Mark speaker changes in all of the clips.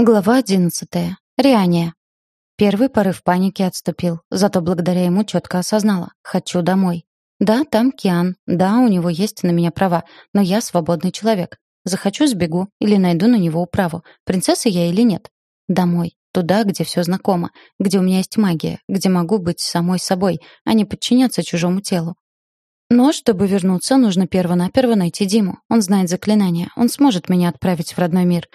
Speaker 1: Глава одиннадцатая. Риания. Первый порыв паники отступил, зато благодаря ему четко осознала — хочу домой. Да, там Киан, да, у него есть на меня права, но я свободный человек. Захочу — сбегу или найду на него управу, принцесса я или нет. Домой, туда, где все знакомо, где у меня есть магия, где могу быть самой собой, а не подчиняться чужому телу. Но чтобы вернуться, нужно перво-наперво найти Диму. Он знает заклинания, он сможет меня отправить в родной мир.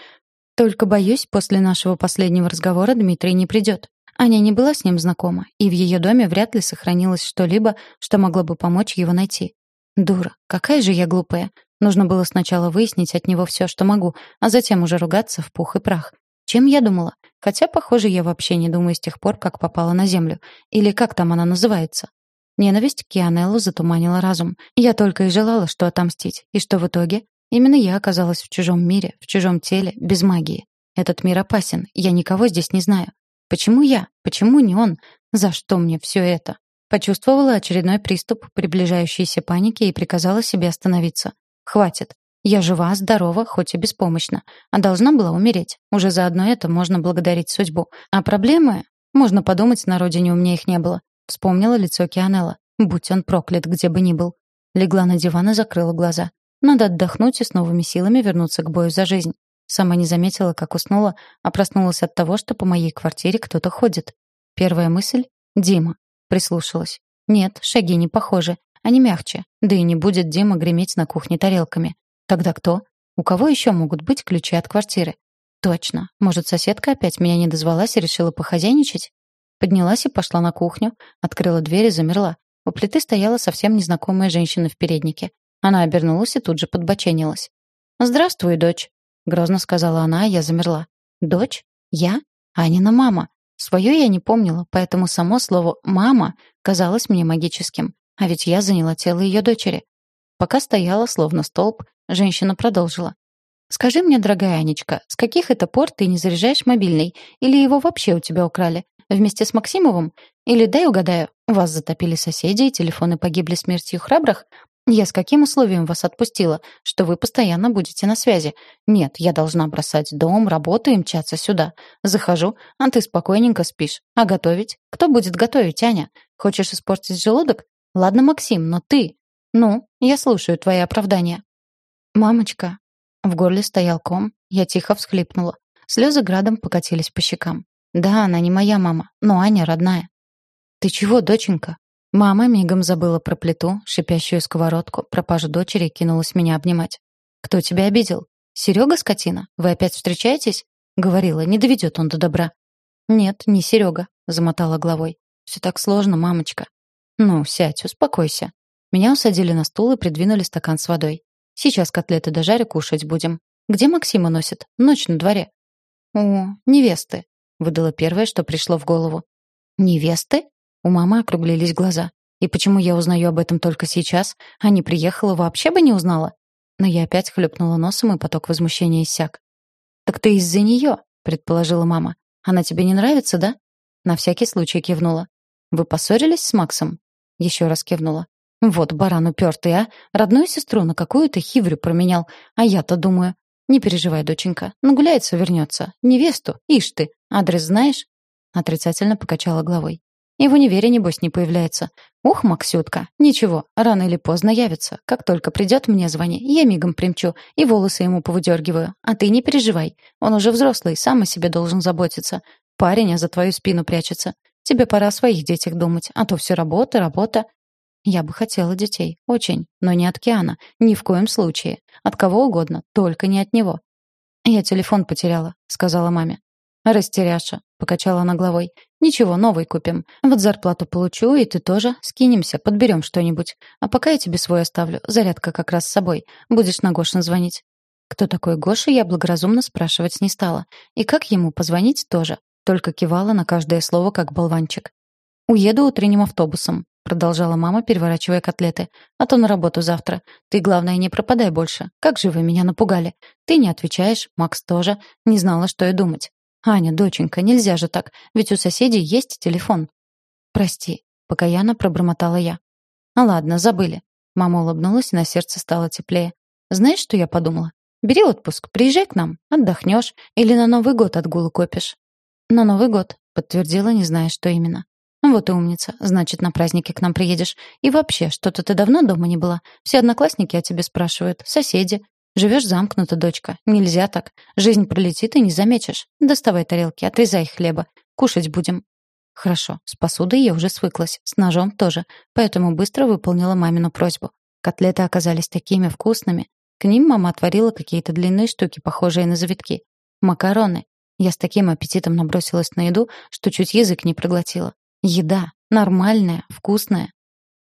Speaker 1: Только, боюсь, после нашего последнего разговора Дмитрий не придет. Аня не была с ним знакома, и в ее доме вряд ли сохранилось что-либо, что могло бы помочь его найти. Дура, какая же я глупая. Нужно было сначала выяснить от него все, что могу, а затем уже ругаться в пух и прах. Чем я думала? Хотя, похоже, я вообще не думаю с тех пор, как попала на землю. Или как там она называется? Ненависть к Кианеллу затуманила разум. Я только и желала, что отомстить. И что в итоге? Именно я оказалась в чужом мире, в чужом теле, без магии. Этот мир опасен, я никого здесь не знаю. Почему я? Почему не он? За что мне все это? Почувствовала очередной приступ приближающейся паники и приказала себе остановиться. Хватит. Я жива, здорова, хоть и беспомощна. А должна была умереть. Уже за одно это можно благодарить судьбу. А проблемы? Можно подумать, на родине у меня их не было. Вспомнила лицо Кианелла. Будь он проклят, где бы ни был. Легла на диван и закрыла глаза. Надо отдохнуть и с новыми силами вернуться к бою за жизнь. Сама не заметила, как уснула, а проснулась от того, что по моей квартире кто-то ходит. Первая мысль — Дима. Прислушалась. Нет, шаги не похожи. Они мягче. Да и не будет Дима греметь на кухне тарелками. Тогда кто? У кого еще могут быть ключи от квартиры? Точно. Может, соседка опять меня не дозвалась и решила похозяйничать? Поднялась и пошла на кухню, открыла дверь и замерла. У плиты стояла совсем незнакомая женщина в переднике. Она обернулась и тут же подбоченилась. «Здравствуй, дочь», — грозно сказала она, а я замерла. «Дочь? Я? Анина мама. Свое я не помнила, поэтому само слово «мама» казалось мне магическим. А ведь я заняла тело ее дочери. Пока стояла, словно столб, женщина продолжила. «Скажи мне, дорогая Анечка, с каких это пор ты не заряжаешь мобильный? Или его вообще у тебя украли? Вместе с Максимовым? Или, дай угадаю, вас затопили соседи и телефоны погибли смертью храбрых? Я с каким условием вас отпустила? Что вы постоянно будете на связи? Нет, я должна бросать дом, работу и мчаться сюда. Захожу, а ты спокойненько спишь. А готовить? Кто будет готовить, Аня? Хочешь испортить желудок? Ладно, Максим, но ты... Ну, я слушаю твои оправдания. Мамочка. В горле стоял ком, я тихо всхлипнула. Слезы градом покатились по щекам. Да, она не моя мама, но Аня родная. Ты чего, доченька? Мама мигом забыла про плиту, шипящую сковородку, пропажу дочери кинулась меня обнимать. «Кто тебя обидел? Серега, скотина? Вы опять встречаетесь?» Говорила, не доведет он до добра. «Нет, не Серега», — замотала головой. «Все так сложно, мамочка». «Ну, сядь, успокойся». Меня усадили на стул и придвинули стакан с водой. «Сейчас котлеты дожарю, кушать будем. Где Максима носит? Ночь на дворе». «О, невесты», — выдала первое, что пришло в голову. «Невесты?» У мамы округлились глаза. И почему я узнаю об этом только сейчас, а не приехала, вообще бы не узнала? Но я опять хлюпнула носом, и поток возмущения иссяк. «Так ты из-за нее», — предположила мама. «Она тебе не нравится, да?» На всякий случай кивнула. «Вы поссорились с Максом?» Еще раз кивнула. «Вот баран упертый, а? Родную сестру на какую-то хиврю променял. А я-то думаю. Не переживай, доченька. Нагуляется, вернется. Невесту, ишь ты. Адрес знаешь?» Отрицательно покачала головой. И в универе, небось, не появляется. Ух, Максютка, ничего, рано или поздно явится. Как только придет, мне звони, я мигом примчу и волосы ему повыдергиваю. А ты не переживай, он уже взрослый, сам о себе должен заботиться. Парень, а за твою спину прячется. Тебе пора о своих детях думать, а то все работа, работа. Я бы хотела детей, очень, но не от Киана, ни в коем случае. От кого угодно, только не от него. «Я телефон потеряла», — сказала маме. «Растеряша», — покачала она головой. «Ничего, новый купим. Вот зарплату получу, и ты тоже. Скинемся, подберем что-нибудь. А пока я тебе свой оставлю. Зарядка как раз с собой. Будешь на Гошин звонить». Кто такой Гоша, я благоразумно спрашивать не стала. И как ему позвонить тоже. Только кивала на каждое слово, как болванчик. «Уеду утренним автобусом», — продолжала мама, переворачивая котлеты. «А то на работу завтра. Ты, главное, не пропадай больше. Как же вы меня напугали. Ты не отвечаешь, Макс тоже. Не знала, что и думать. «Аня, доченька, нельзя же так, ведь у соседей есть телефон». «Прости», — покаянно пробормотала я. «А ладно, забыли». Мама улыбнулась, и на сердце стало теплее. «Знаешь, что я подумала? Бери отпуск, приезжай к нам, отдохнешь или на Новый год отгул копишь». «На Новый год», — подтвердила, не зная, что именно. «Вот и умница. Значит, на праздники к нам приедешь. И вообще, что-то ты давно дома не была. Все одноклассники о тебе спрашивают. Соседи. Живешь замкнуто, дочка. Нельзя так. Жизнь пролетит и не заметишь. Доставай тарелки, отрезай хлеба. Кушать будем». Хорошо, с посудой я уже свыклась, с ножом тоже, поэтому быстро выполнила мамину просьбу. Котлеты оказались такими вкусными. К ним мама отварила какие-то длинные штуки, похожие на завитки. Макароны. Я с таким аппетитом набросилась на еду, что чуть язык не проглотила. Еда. Нормальная, вкусная.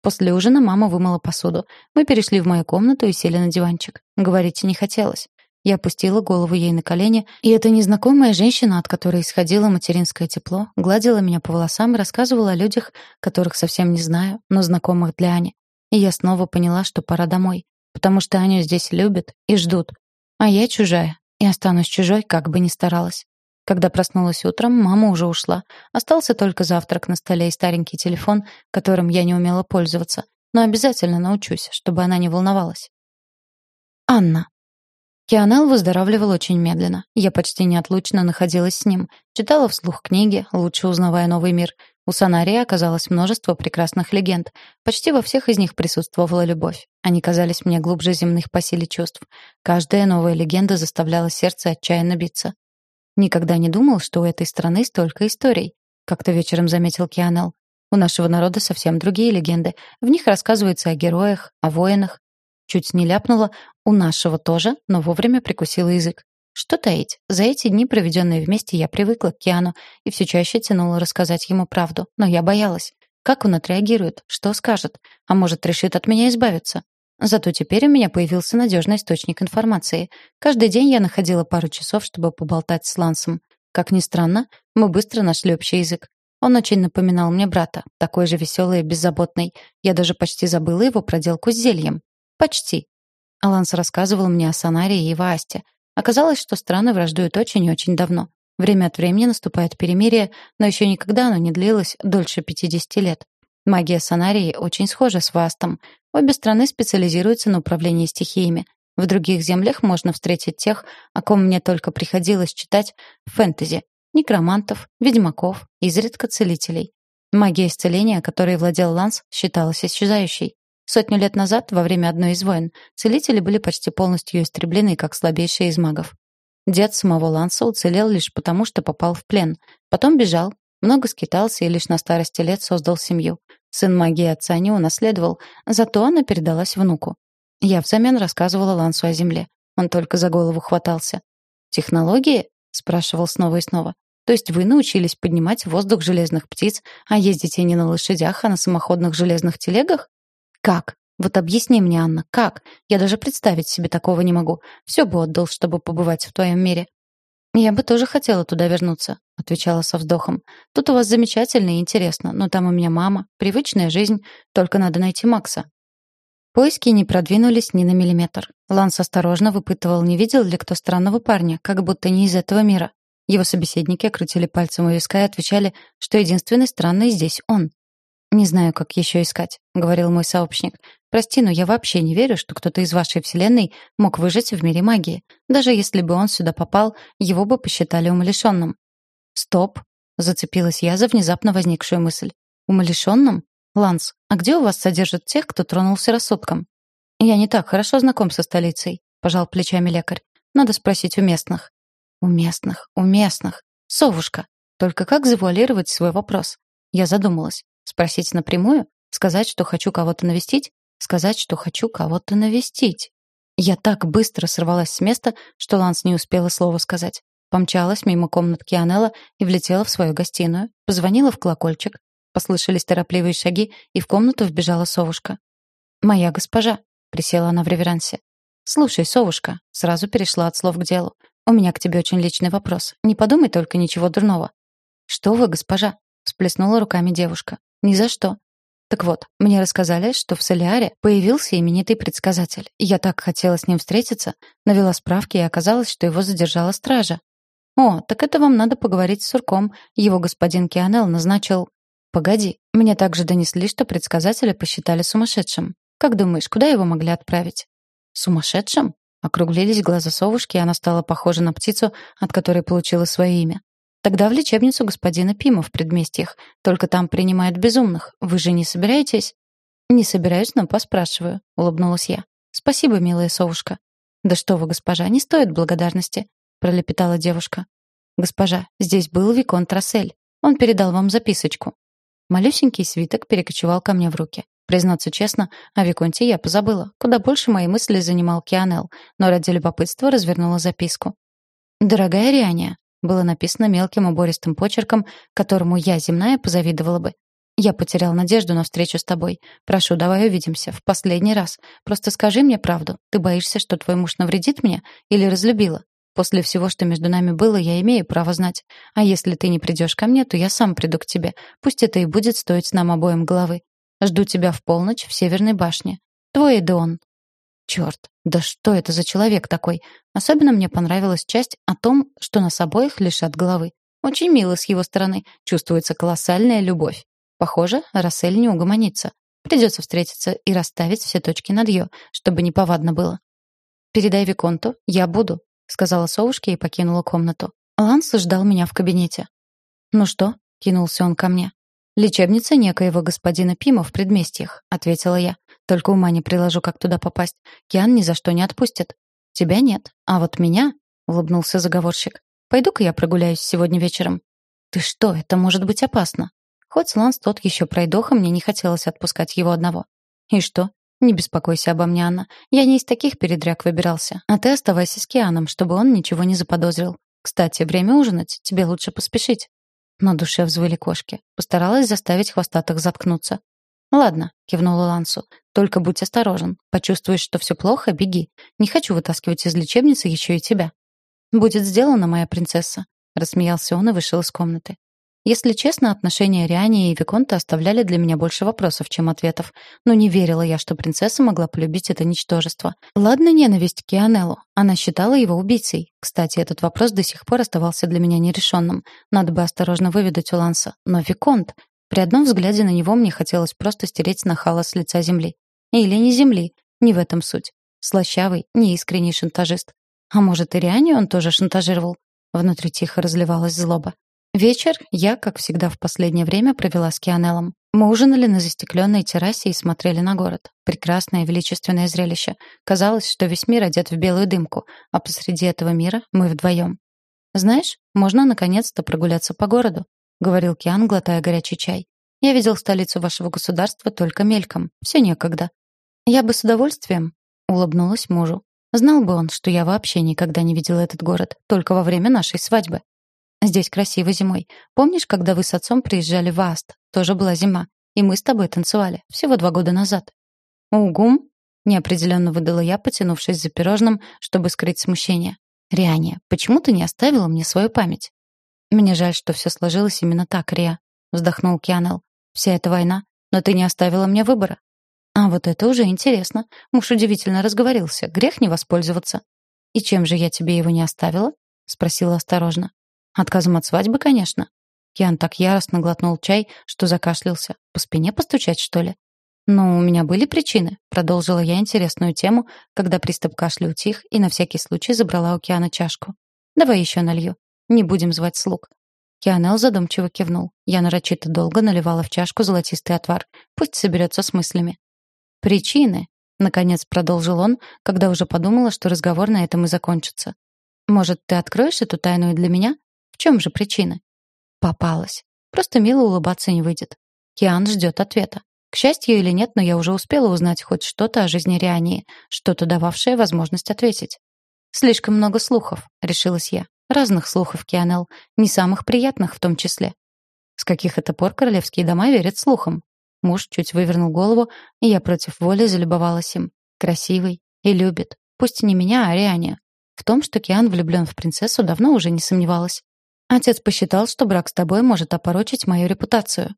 Speaker 1: После ужина мама вымыла посуду. Мы перешли в мою комнату и сели на диванчик. Говорить не хотелось. Я опустила голову ей на колени, и эта незнакомая женщина, от которой исходило материнское тепло, гладила меня по волосам и рассказывала о людях, которых совсем не знаю, но знакомых для Ани. И я снова поняла, что пора домой, потому что Аню здесь любят и ждут. А я чужая, и останусь чужой, как бы ни старалась. Когда проснулась утром, мама уже ушла. Остался только завтрак на столе и старенький телефон, которым я не умела пользоваться. Но обязательно научусь, чтобы она не волновалась. Анна. Кианел выздоравливал очень медленно. Я почти неотлучно находилась с ним. Читала вслух книги, лучше узнавая новый мир. У Санария оказалось множество прекрасных легенд. Почти во всех из них присутствовала любовь. Они казались мне глубже земных по силе чувств. Каждая новая легенда заставляла сердце отчаянно биться. Никогда не думал, что у этой страны столько историй. Как-то вечером заметил Кианел. У нашего народа совсем другие легенды. В них рассказывается о героях, о воинах, Чуть не ляпнула «у нашего тоже», но вовремя прикусила язык. Что таить? За эти дни, проведенные вместе, я привыкла к Киану и все чаще тянула рассказать ему правду. Но я боялась. Как он отреагирует? Что скажет? А может, решит от меня избавиться? Зато теперь у меня появился надежный источник информации. Каждый день я находила пару часов, чтобы поболтать с Лансом. Как ни странно, мы быстро нашли общий язык. Он очень напоминал мне брата, такой же веселый и беззаботный. Я даже почти забыла его проделку с зельем. Почти. Аланс рассказывал мне о Санаре и Васте. Оказалось, что страны враждуют очень и очень давно. Время от времени наступает перемирие, но еще никогда оно не длилось дольше 50 лет. Магия Санарии очень схожа с Вастом. Обе страны специализируются на управлении стихиями. В других землях можно встретить тех, о ком мне только приходилось читать в фэнтези. Некромантов, ведьмаков, изредка целителей. Магия исцеления, которой владел Ланс, считалась исчезающей. Сотню лет назад, во время одной из войн, целители были почти полностью истреблены как слабейшие из магов. Дед самого Ланса уцелел лишь потому, что попал в плен. Потом бежал, много скитался и лишь на старости лет создал семью. Сын магии отца не унаследовал, зато она передалась внуку. Я взамен рассказывала Лансу о земле. Он только за голову хватался. «Технологии?» — спрашивал снова и снова. «То есть вы научились поднимать в воздух железных птиц, а ездите не на лошадях, а на самоходных железных телегах?» Как? Вот объясни мне, Анна, как? Я даже представить себе такого не могу. Все бы отдал, чтобы побывать в твоем мире. Я бы тоже хотела туда вернуться, отвечала со вздохом. Тут у вас замечательно и интересно, но там у меня мама, привычная жизнь, только надо найти Макса. Поиски не продвинулись ни на миллиметр. Ланс осторожно выпытывал, не видел ли кто странного парня, как будто не из этого мира. Его собеседники крутили пальцем у виска и отвечали, что единственный странный здесь он. «Не знаю, как еще искать», — говорил мой сообщник. «Прости, но я вообще не верю, что кто-то из вашей вселенной мог выжить в мире магии. Даже если бы он сюда попал, его бы посчитали умалишенным». «Стоп», — зацепилась я за внезапно возникшую мысль. «Умалишенным? Ланс, а где у вас содержат тех, кто тронулся рассудком?» «Я не так хорошо знаком со столицей», — пожал плечами лекарь. «Надо спросить у местных». «У местных, у местных. Совушка. Только как завуалировать свой вопрос?» Я задумалась. Спросить напрямую? Сказать, что хочу кого-то навестить? Сказать, что хочу кого-то навестить. Я так быстро сорвалась с места, что Ланс не успела слова сказать. Помчалась мимо комнат Кианелла и влетела в свою гостиную, позвонила в колокольчик. Послышались торопливые шаги, и в комнату вбежала совушка. «Моя госпожа», — присела она в реверансе. «Слушай, совушка», — сразу перешла от слов к делу. «У меня к тебе очень личный вопрос. Не подумай только ничего дурного». «Что вы, госпожа?» — всплеснула руками девушка. Ни за что. Так вот, мне рассказали, что в Солиаре появился именитый предсказатель. Я так хотела с ним встретиться, навела справки, и оказалось, что его задержала стража. О, так это вам надо поговорить с Сурком. Его господин Кианел назначил... Погоди, мне также донесли, что предсказателя посчитали сумасшедшим. Как думаешь, куда его могли отправить? Сумасшедшим? Округлились глаза совушки, и она стала похожа на птицу, от которой получила свое имя. Тогда в лечебницу господина Пима в предместьях. Только там принимают безумных. Вы же не собираетесь? Не собираюсь, но поспрашиваю, улыбнулась я. Спасибо, милая совушка. Да что вы, госпожа, не стоит благодарности, пролепетала девушка. Госпожа, здесь был виконт Рассель. Он передал вам записочку. Малюсенький свиток перекочевал ко мне в руки. Признаться честно, о Виконте я позабыла. Куда больше мои мысли занимал Кианел, но ради любопытства развернула записку. «Дорогая Риания, было написано мелким убористым почерком, которому я, земная, позавидовала бы. «Я потерял надежду на встречу с тобой. Прошу, давай увидимся. В последний раз. Просто скажи мне правду. Ты боишься, что твой муж навредит мне? Или разлюбила? После всего, что между нами было, я имею право знать. А если ты не придешь ко мне, то я сам приду к тебе. Пусть это и будет стоить нам обоим головы. Жду тебя в полночь в Северной башне. Твой Эдеон. Черт, да что это за человек такой? Особенно мне понравилась часть о том, что нас обоих лишат головы. Очень мило с его стороны. Чувствуется колоссальная любовь. Похоже, Рассель не угомонится. Придется встретиться и расставить все точки над «ё», чтобы неповадно было. «Передай Виконту, я буду», — сказала совушке и покинула комнату. Ланс ждал меня в кабинете. «Ну что?» — кинулся он ко мне. «Лечебница некоего господина Пима в предместьях», — ответила я. «Только ума не приложу, как туда попасть. Киан ни за что не отпустит». «Тебя нет, а вот меня...» — улыбнулся заговорщик. «Пойду-ка я прогуляюсь сегодня вечером». «Ты что, это может быть опасно?» Хоть Ланс тот еще пройдоха, мне не хотелось отпускать его одного. «И что? Не беспокойся обо мне, Анна. Я не из таких передряг выбирался. А ты оставайся с Кианом, чтобы он ничего не заподозрил. Кстати, время ужинать. Тебе лучше поспешить». На душе взвыли кошки. Постаралась заставить хвостатых заткнуться. «Ладно», — кивнула Лансу. «Только будь осторожен. Почувствуешь, что все плохо, беги. Не хочу вытаскивать из лечебницы еще и тебя». «Будет сделано, моя принцесса», — рассмеялся он и вышел из комнаты. Если честно, отношения Риани и Виконта оставляли для меня больше вопросов, чем ответов. Но не верила я, что принцесса могла полюбить это ничтожество. Ладно ненависть к Кианеллу. Она считала его убийцей. Кстати, этот вопрос до сих пор оставался для меня нерешенным. Надо бы осторожно выведать у Ланса. Но Виконт... При одном взгляде на него мне хотелось просто стереть нахала с лица земли. Или не земли. Не в этом суть. Слащавый, неискренний шантажист. А может, и Риани он тоже шантажировал? Внутри тихо разливалась злоба. Вечер я, как всегда в последнее время, провела с Кианеллом. Мы ужинали на застекленной террасе и смотрели на город. Прекрасное величественное зрелище. Казалось, что весь мир одет в белую дымку, а посреди этого мира мы вдвоем. «Знаешь, можно наконец-то прогуляться по городу», — говорил Киан, глотая горячий чай. «Я видел столицу вашего государства только мельком. Все некогда». «Я бы с удовольствием», — улыбнулась мужу. Знал бы он, что я вообще никогда не видела этот город, только во время нашей свадьбы. Здесь красиво зимой. Помнишь, когда вы с отцом приезжали в Аст? Тоже была зима. И мы с тобой танцевали. Всего два года назад. Угум? Неопределенно выдала я, потянувшись за пирожным, чтобы скрыть смущение. Риане, почему ты не оставила мне свою память? Мне жаль, что все сложилось именно так, Риа. Вздохнул Кианел. Вся эта война. Но ты не оставила мне выбора. А вот это уже интересно. Муж удивительно разговорился. Грех не воспользоваться. И чем же я тебе его не оставила? Спросила осторожно. Отказом от свадьбы, конечно. Киан так яростно глотнул чай, что закашлялся. По спине постучать, что ли? «Но у меня были причины», — продолжила я интересную тему, когда приступ кашля утих и на всякий случай забрала у Киана чашку. «Давай еще налью. Не будем звать слуг». Кианел задумчиво кивнул. Я нарочито долго наливала в чашку золотистый отвар. Пусть соберется с мыслями. «Причины», — наконец продолжил он, когда уже подумала, что разговор на этом и закончится. «Может, ты откроешь эту тайну и для меня? В чем же причина? Попалась. Просто мило улыбаться не выйдет. Киан ждет ответа. К счастью или нет, но я уже успела узнать хоть что-то о жизни Риании, что-то дававшее возможность ответить. «Слишком много слухов», — решилась я. «Разных слухов, Кианел, не самых приятных в том числе». С каких это пор королевские дома верят слухам? Муж чуть вывернул голову, и я против воли залюбовалась им. Красивый и любит. Пусть не меня, а Риане. В том, что Киан влюблен в принцессу, давно уже не сомневалась. Отец посчитал, что брак с тобой может опорочить мою репутацию.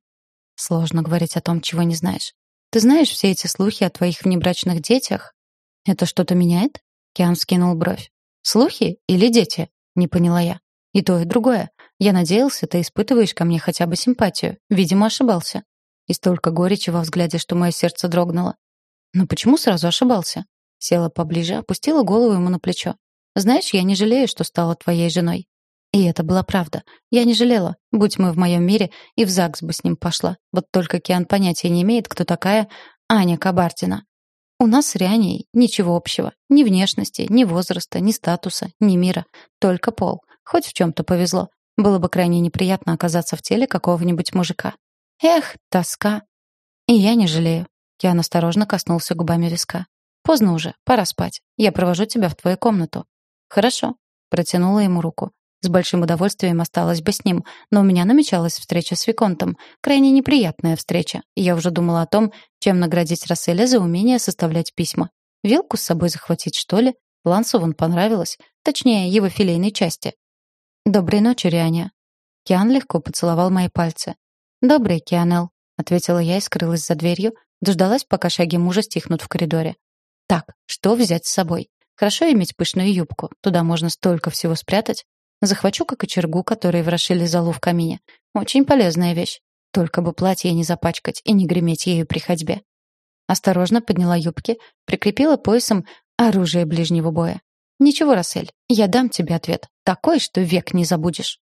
Speaker 1: Сложно говорить о том, чего не знаешь. Ты знаешь все эти слухи о твоих внебрачных детях? Это что-то меняет? Киан скинул бровь. Слухи или дети? Не поняла я. И то, и другое. Я надеялся, ты испытываешь ко мне хотя бы симпатию. Видимо, ошибался. И столько горечи во взгляде, что мое сердце дрогнуло. Но почему сразу ошибался? Села поближе, опустила голову ему на плечо. «Знаешь, я не жалею, что стала твоей женой». И это была правда. Я не жалела. Будь мы в моем мире, и в ЗАГС бы с ним пошла. Вот только Киан понятия не имеет, кто такая Аня Кабардина. У нас с Рианей ничего общего. Ни внешности, ни возраста, ни статуса, ни мира. Только пол. Хоть в чем-то повезло. Было бы крайне неприятно оказаться в теле какого-нибудь мужика. Эх, тоска. И я не жалею. Киан осторожно коснулся губами виска. Поздно уже, пора спать. Я провожу тебя в твою комнату. Хорошо. Протянула ему руку. С большим удовольствием осталась бы с ним, но у меня намечалась встреча с Виконтом. Крайне неприятная встреча. Я уже думала о том, чем наградить Расселя за умение составлять письма. Вилку с собой захватить, что ли? Лансу вон понравилось. Точнее, его филейной части. «Доброй ночи, Рианя». Киан легко поцеловал мои пальцы. «Добрый, Кианел», — ответила я и скрылась за дверью, дождалась, пока шаги мужа стихнут в коридоре. «Так, что взять с собой? Хорошо иметь пышную юбку. Туда можно столько всего спрятать. Захвачу как кочергу, которые ворошили залу в камине. Очень полезная вещь. Только бы платье не запачкать и не греметь ею при ходьбе. Осторожно подняла юбки, прикрепила поясом оружие ближнего боя. «Ничего, Рассель, я дам тебе ответ. Такой, что век не забудешь».